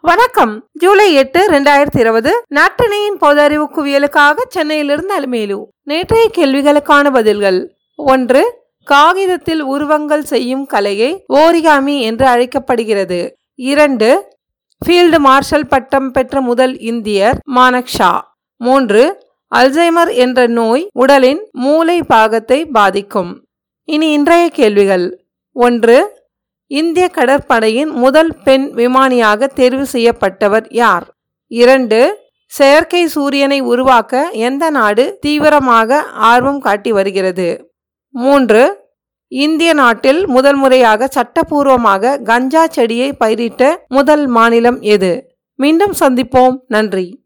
வணக்கம். ஜூலை எட்டு இரண்டாயிரத்தி இருபது நாட்டினையின் பொது அறிவு குவியலுக்காக சென்னையிலிருந்து அலுமேலு. நேற்றைய கேள்விகளுக்கான பதில்கள். ஒன்று காகிதத்தில் உருவங்கள் செய்யும் கலையை ஓரிகாமி என்று அழைக்கப்படுகிறது. இரண்டு ஃபீல்டு மார்ஷல் பட்டம் பெற்ற முதல் இந்தியர் மானக்ஷா மூன்று அல்சைமர் என்ற நோய் உடலின் மூளை பாகத்தை பாதிக்கும். இனி இன்றைய கேள்விகள். ஒன்று இந்திய கடற்படையின் முதல் பெண் விமானியாக தேர்வு செய்யப்பட்டவர் யார்? இரண்டு செயற்கை சூரியனை உருவாக்க எந்த நாடு தீவிரமாக ஆர்வம் காட்டி வருகிறது? மூன்று இந்திய நாட்டில் முதல் முறையாக சட்டபூர்வமாக கஞ்சா செடியை பயிரிட்ட முதல் மாநிலம் எது? மீண்டும் சந்திப்போம். நன்றி.